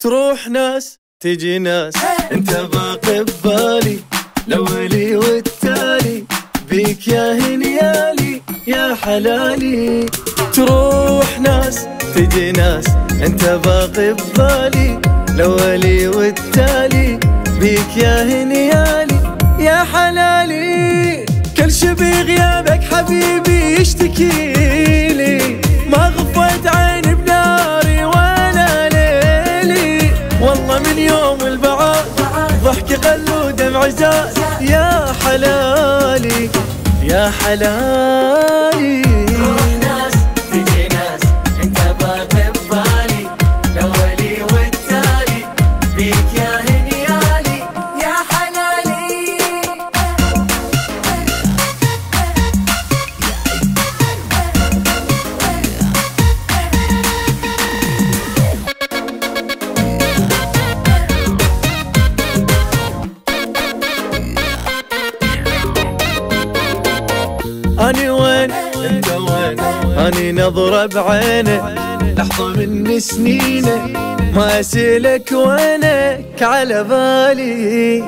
تروح ناس تجي ناس. انت باقي ببالي الاولي والتالي. بيك يا هنيالي يا حلالي. تروح ناس تجي ناس. انت باقي ببالي الاولي والتالي. بيك يا هنيالي يا حلالي. كل شبي غيابك حبيبي يشتكي لي. ما غفوت عيني بناري ولا ليلي. والله من يوم البعاد ضحك قل ودمع زاد يا حلالي يا حلالي. أني وين؟ انت وين أني نظرة بعينه. لحظة من سنينة. ما أسألك وينك على بالي.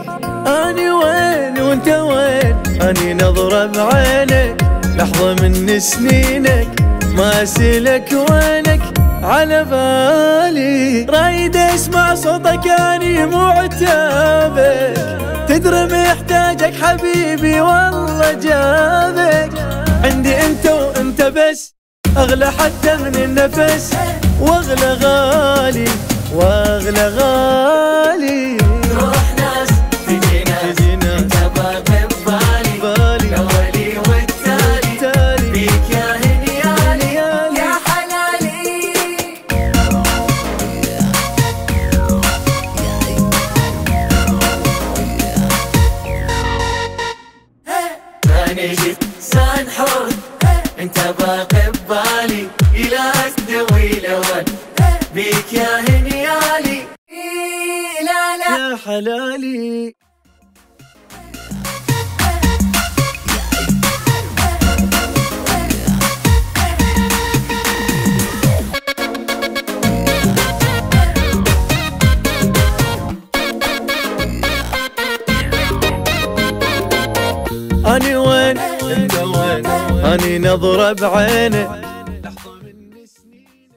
أني وين وانت وين؟ أني نظرة بعينك لحظة من سنينك ما أسألك وينك على بالي. رايد أسمع صوتك اني مو تدري محتاجك حبيبي والله جابك عندي انت وانت بس أغلى حتى من النفس. وأغلى غالي وأغلى غالي. سان حور انت باقي ببالي إلى تدوي لون بيك يا هنيالي. لا لا. يا حلالي. أني وين؟ أني نظرة بعينه